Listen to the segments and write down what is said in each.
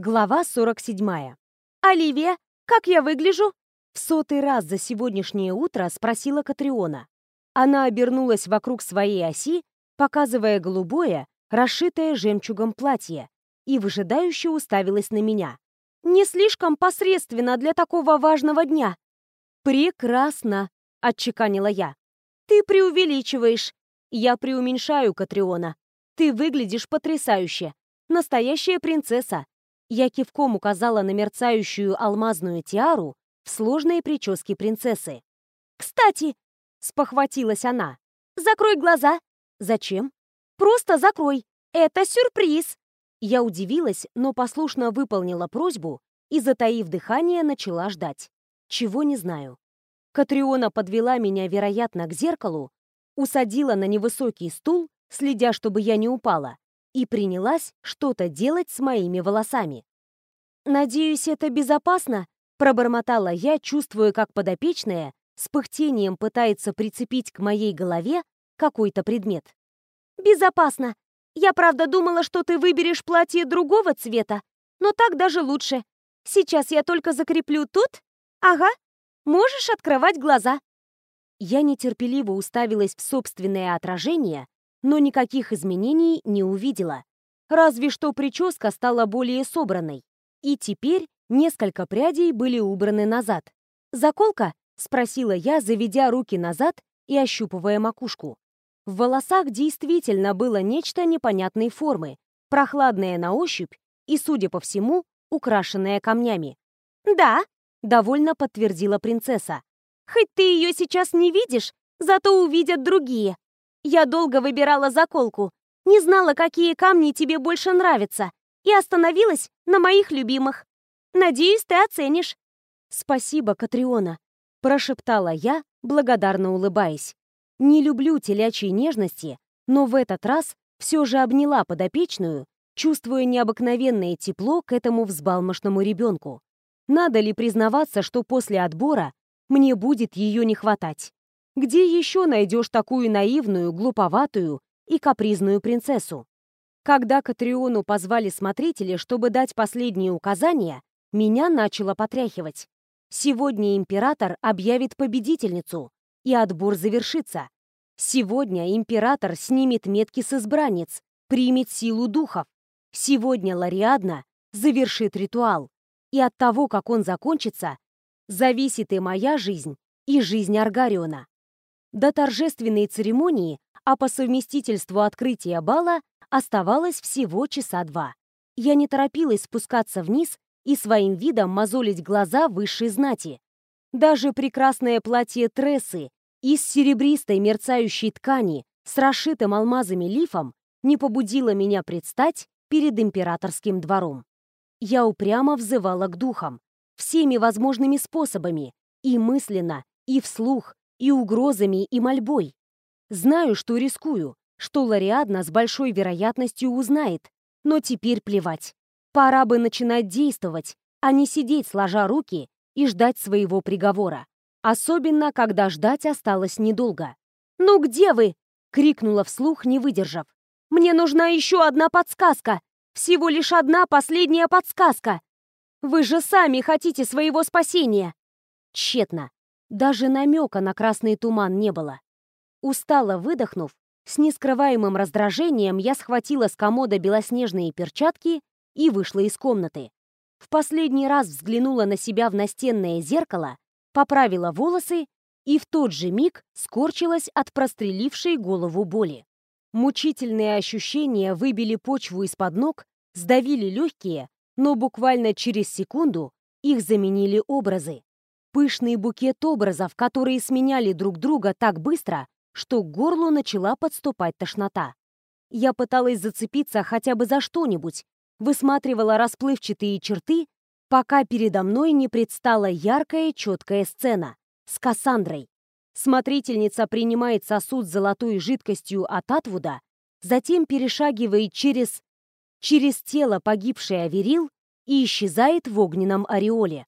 Глава 47. «Оливия, как я выгляжу?» В сотый раз за сегодняшнее утро спросила Катриона. Она обернулась вокруг своей оси, показывая голубое, расшитое жемчугом платье, и выжидающе уставилась на меня. «Не слишком посредственно для такого важного дня». «Прекрасно», — отчеканила я. «Ты преувеличиваешь». «Я преуменьшаю, Катриона. Ты выглядишь потрясающе. Настоящая принцесса. Я кивком указала на мерцающую алмазную тиару в сложной прическе принцессы. «Кстати!» — спохватилась она. «Закрой глаза!» «Зачем?» «Просто закрой! Это сюрприз!» Я удивилась, но послушно выполнила просьбу и, затаив дыхание, начала ждать. Чего не знаю. Катриона подвела меня, вероятно, к зеркалу, усадила на невысокий стул, следя, чтобы я не упала, и принялась что-то делать с моими волосами. «Надеюсь, это безопасно?» — пробормотала я, чувствуя, как подопечная с пыхтением пытается прицепить к моей голове какой-то предмет. «Безопасно. Я правда думала, что ты выберешь платье другого цвета, но так даже лучше. Сейчас я только закреплю тут. Ага. Можешь открывать глаза». Я нетерпеливо уставилась в собственное отражение, но никаких изменений не увидела. Разве что прическа стала более собранной. И теперь несколько прядей были убраны назад. «Заколка?» — спросила я, заведя руки назад и ощупывая макушку. В волосах действительно было нечто непонятной формы, прохладное на ощупь и, судя по всему, украшенное камнями. «Да», — довольно подтвердила принцесса. «Хоть ты ее сейчас не видишь, зато увидят другие. Я долго выбирала заколку, не знала, какие камни тебе больше нравятся, и остановилась на моих любимых. Надеюсь, ты оценишь». «Спасибо, Катриона», — прошептала я, благодарно улыбаясь. «Не люблю телячьей нежности, но в этот раз все же обняла подопечную, чувствуя необыкновенное тепло к этому взбалмошному ребенку. Надо ли признаваться, что после отбора мне будет ее не хватать? Где еще найдешь такую наивную, глуповатую и капризную принцессу? Когда Катриону позвали смотрители, чтобы дать последние указания, меня начало потряхивать. Сегодня император объявит победительницу, и отбор завершится. Сегодня император снимет метки с избранниц, примет силу духов. Сегодня Лариадна завершит ритуал. И от того, как он закончится, зависит и моя жизнь, и жизнь Аргариона. До торжественной церемонии, а по совместительству открытия бала, Оставалось всего часа два. Я не торопилась спускаться вниз и своим видом мозолить глаза высшей знати. Даже прекрасное платье Трессы из серебристой мерцающей ткани с расшитым алмазами лифом не побудило меня предстать перед императорским двором. Я упрямо взывала к духам, всеми возможными способами, и мысленно, и вслух, и угрозами, и мольбой. Знаю, что рискую, что Лариадна с большой вероятностью узнает. Но теперь плевать. Пора бы начинать действовать, а не сидеть сложа руки и ждать своего приговора. Особенно, когда ждать осталось недолго. «Ну где вы?» — крикнула вслух, не выдержав. «Мне нужна еще одна подсказка! Всего лишь одна последняя подсказка! Вы же сами хотите своего спасения!» Тщетно. Даже намека на красный туман не было. Устало выдохнув, с нескрываемым раздражением я схватила с комода белоснежные перчатки и вышла из комнаты. В последний раз взглянула на себя в настенное зеркало, поправила волосы и в тот же миг скорчилась от прострелившей голову боли. Мучительные ощущения выбили почву из-под ног, сдавили легкие, но буквально через секунду их заменили образы. Пышный букет образов, которые сменяли друг друга так быстро, что к горлу начала подступать тошнота. Я пыталась зацепиться хотя бы за что-нибудь, высматривала расплывчатые черты, пока передо мной не предстала яркая четкая сцена с Кассандрой. Смотрительница принимает сосуд с золотой жидкостью от Атвуда, затем перешагивает через... через тело погибшей Аверил и исчезает в огненном ореоле.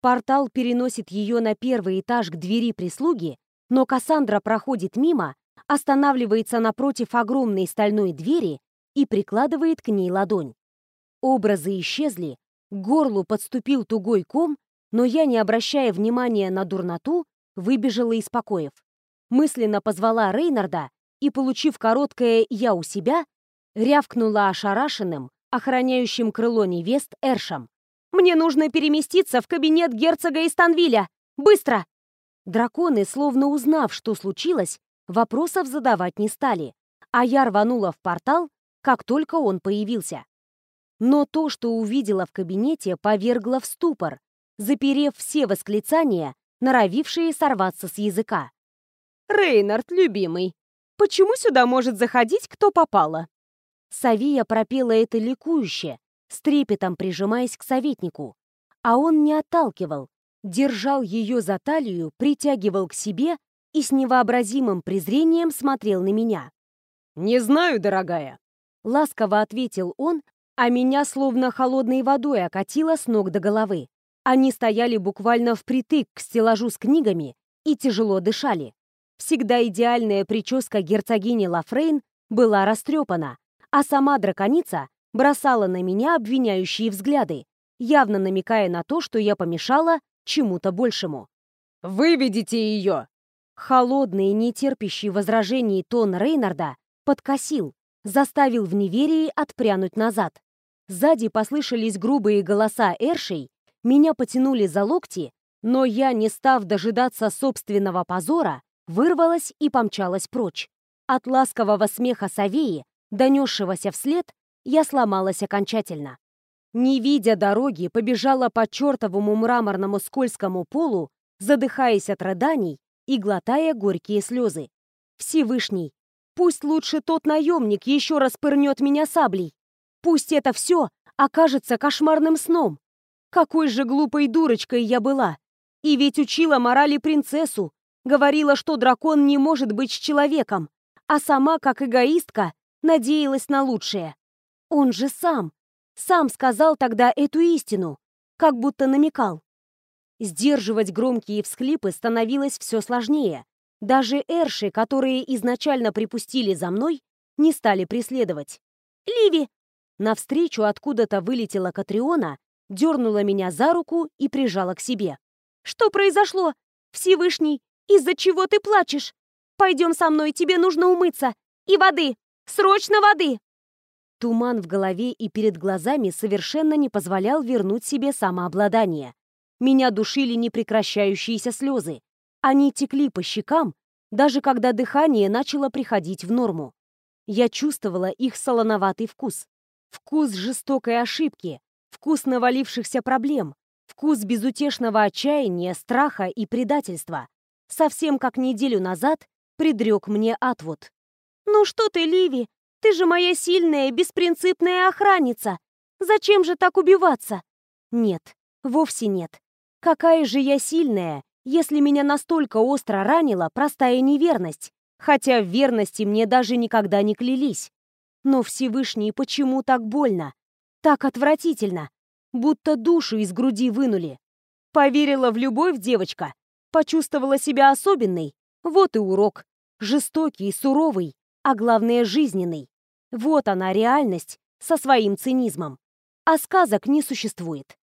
Портал переносит ее на первый этаж к двери прислуги, но Кассандра проходит мимо, останавливается напротив огромной стальной двери и прикладывает к ней ладонь. Образы исчезли, к горлу подступил тугой ком, но я, не обращая внимания на дурноту, выбежала из покоев. Мысленно позвала Рейнарда и, получив короткое «я у себя», рявкнула ошарашенным, охраняющим крыло невест Эршем. «Мне нужно переместиться в кабинет герцога Истанвиля! Быстро!» Драконы, словно узнав, что случилось, вопросов задавать не стали, а я рванула в портал, как только он появился. Но то, что увидела в кабинете, повергло в ступор, заперев все восклицания, норовившие сорваться с языка. «Рейнард, любимый, почему сюда может заходить кто попало?» Савия пропела это ликующе, с трепетом прижимаясь к советнику. А он не отталкивал, держал ее за талию, притягивал к себе и с невообразимым презрением смотрел на меня. «Не знаю, дорогая», — ласково ответил он, а меня словно холодной водой окатило с ног до головы. Они стояли буквально впритык к стеллажу с книгами и тяжело дышали. Всегда идеальная прическа герцогини Лафрейн была растрепана, а сама драконица бросала на меня обвиняющие взгляды, явно намекая на то, что я помешала чему-то большему. «Выведите ее!» Холодный, нетерпящий возражений тон Рейнарда подкосил, заставил в неверии отпрянуть назад. Сзади послышались грубые голоса Эршей, меня потянули за локти, но я, не став дожидаться собственного позора, вырвалась и помчалась прочь. От ласкового смеха Савеи, донесшегося вслед, я сломалась окончательно. Не видя дороги, побежала по чертовому мраморному скользкому полу, задыхаясь от рыданий и глотая горькие слезы. Всевышний, пусть лучше тот наемник еще раз пырнет меня саблей. Пусть это все окажется кошмарным сном. Какой же глупой дурочкой я была. И ведь учила морали принцессу, говорила, что дракон не может быть с человеком, а сама, как эгоистка, надеялась на лучшее. Он же сам, сам сказал тогда эту истину, как будто намекал. Сдерживать громкие всхлипы становилось все сложнее. Даже эрши, которые изначально припустили за мной, не стали преследовать. «Ливи, Навстречу откуда-то вылетела Катриона, дернула меня за руку и прижала к себе. «Что произошло? Всевышний, из-за чего ты плачешь? Пойдем со мной, тебе нужно умыться. И воды! Срочно воды!» Туман в голове и перед глазами совершенно не позволял вернуть себе самообладание. Меня душили непрекращающиеся слезы. Они текли по щекам, даже когда дыхание начало приходить в норму. Я чувствовала их солоноватый вкус. Вкус жестокой ошибки, вкус навалившихся проблем, вкус безутешного отчаяния, страха и предательства. Совсем как неделю назад предрек мне Атвуд. «Ну что ты, Ливи, ты же моя сильная, беспринципная охранница. Зачем же так убиваться?» «Нет, вовсе нет. Какая же я сильная, если меня настолько остро ранила простая неверность, хотя в верности мне даже никогда не клялись. Но Всевышний, почему так больно? Так отвратительно. Будто душу из груди вынули. Поверила в любовь девочка. Почувствовала себя особенной. Вот и урок. Жестокий, суровый, а главное жизненный. Вот она реальность со своим цинизмом. А сказок не существует.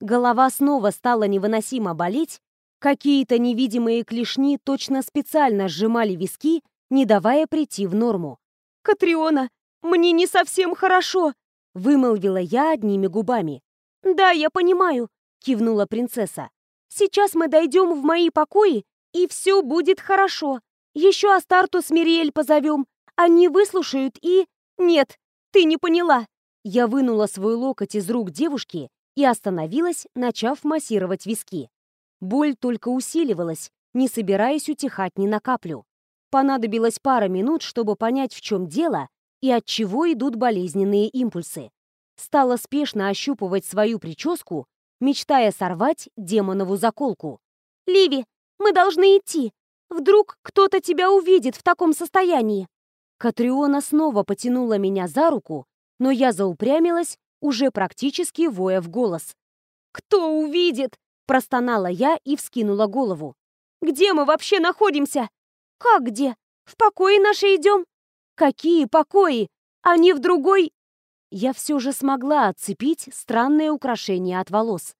Голова снова стала невыносимо болеть, какие-то невидимые клешни точно специально сжимали виски, не давая прийти в норму. «Катриона, «Мне не совсем хорошо», — вымолвила я одними губами. «Да, я понимаю», — кивнула принцесса. «Сейчас мы дойдем в мои покои, и все будет хорошо. Еще Астарту с Мириэль позовем. Они выслушают и... Нет, ты не поняла». Я вынула свой локоть из рук девушки и остановилась, начав массировать виски. Боль только усиливалась, не собираясь утихать ни на каплю. Понадобилось пара минут, чтобы понять, в чем дело, и от чего идут болезненные импульсы. Стала спешно ощупывать свою прическу, мечтая сорвать демонову заколку. «Ливи, мы должны идти. Вдруг кто-то тебя увидит в таком состоянии». Катриона снова потянула меня за руку, но я заупрямилась, уже практически воя в голос. «Кто увидит?» – простонала я и вскинула голову. «Где мы вообще находимся?» «Как где? В покое наши идем?» Какие покои? Они в другой... я все же смогла отцепить странное украшение от волос.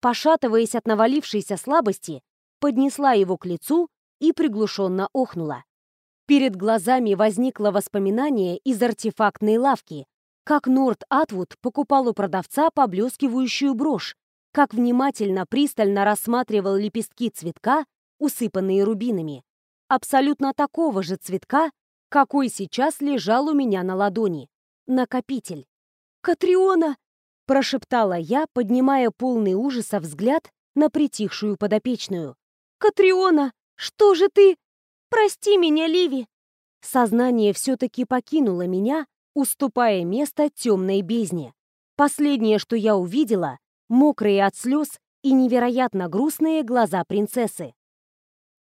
Пошатываясь от навалившейся слабости, поднесла его к лицу и приглушенно охнула. Перед глазами возникло воспоминание из артефактной лавки, как Норт Атвуд покупал у продавца поблескивающую брошь, как внимательно, пристально рассматривал лепестки цветка, усыпанные рубинами. Абсолютно такого же цветка, какой сейчас лежал у меня на ладони. Накопитель. «Катриона!» – прошептала я, поднимая полный ужаса взгляд на притихшую подопечную. «Катриона, что же ты? Прости меня, Ливи!» Сознание все-таки покинуло меня, уступая место темной бездне. Последнее, что я увидела, мокрые от слез и невероятно грустные глаза принцессы.